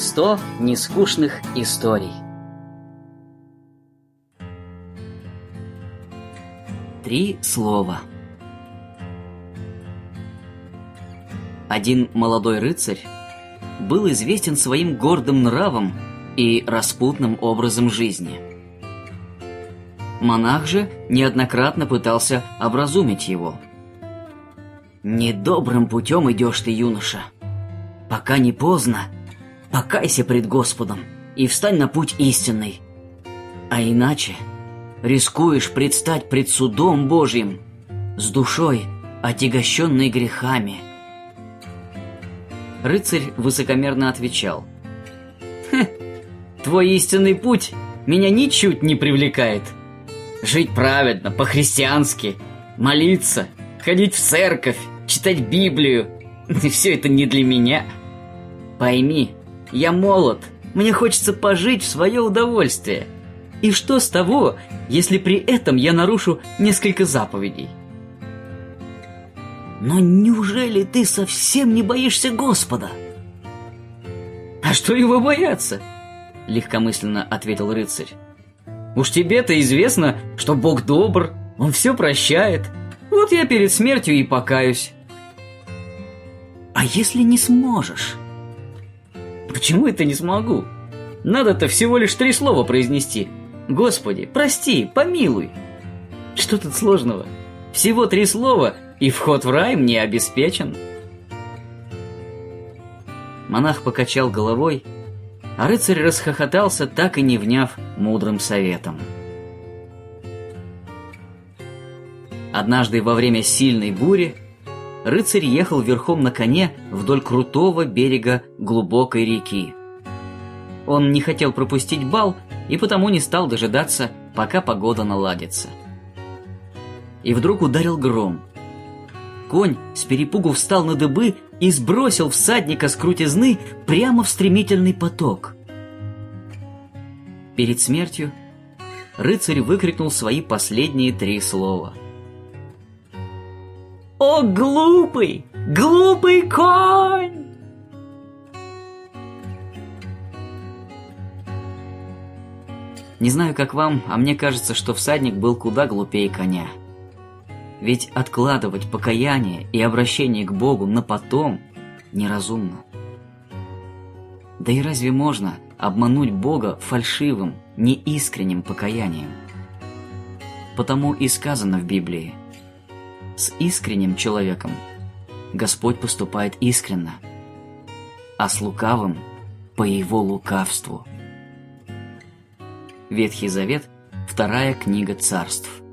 Сто нескучных историй. Три слова. Один молодой рыцарь был известен своим гордым нравом и распутным образом жизни. Монах же неоднократно пытался образумить его. «Недобрым путем идешь ты, юноша. Пока не поздно, покайся пред Господом и встань на путь истинный. А иначе рискуешь предстать пред судом Божьим с душой, отягощенной грехами. Рыцарь высокомерно отвечал. «Твой истинный путь меня ничуть не привлекает. Жить праведно, по-христиански, молиться, ходить в церковь, читать Библию – все это не для меня. Пойми, я молод, мне хочется пожить в свое удовольствие. И что с того, если при этом я нарушу несколько заповедей? Но неужели ты совсем не боишься Господа? А что его бояться? Легкомысленно ответил рыцарь. Уж тебе-то известно, что Бог добр, Он все прощает. Вот я перед смертью и покаюсь. А если не сможешь? Почему это не смогу? Надо-то всего лишь три слова произнести. Господи, прости, помилуй. Что тут сложного? Всего три слова, и вход в рай мне обеспечен. Монах покачал головой, а рыцарь расхохотался, так и не вняв мудрым советом. Однажды во время сильной бури рыцарь ехал верхом на коне вдоль крутого берега глубокой реки. Он не хотел пропустить бал и потому не стал дожидаться, пока погода наладится. И вдруг ударил гром. Конь с перепугу встал на дыбы и сбросил всадника с крутизны прямо в стремительный поток. Перед смертью рыцарь выкрикнул свои последние три слова – о, глупый, глупый конь! Не знаю, как вам, а мне кажется, что всадник был куда глупее коня. Ведь откладывать покаяние и обращение к Богу на потом неразумно. Да и разве можно обмануть Бога фальшивым, неискренним покаянием? Потому и сказано в Библии – с искренним человеком Господь поступает искренно, а с лукавым – по его лукавству. Ветхий Завет, вторая книга царств –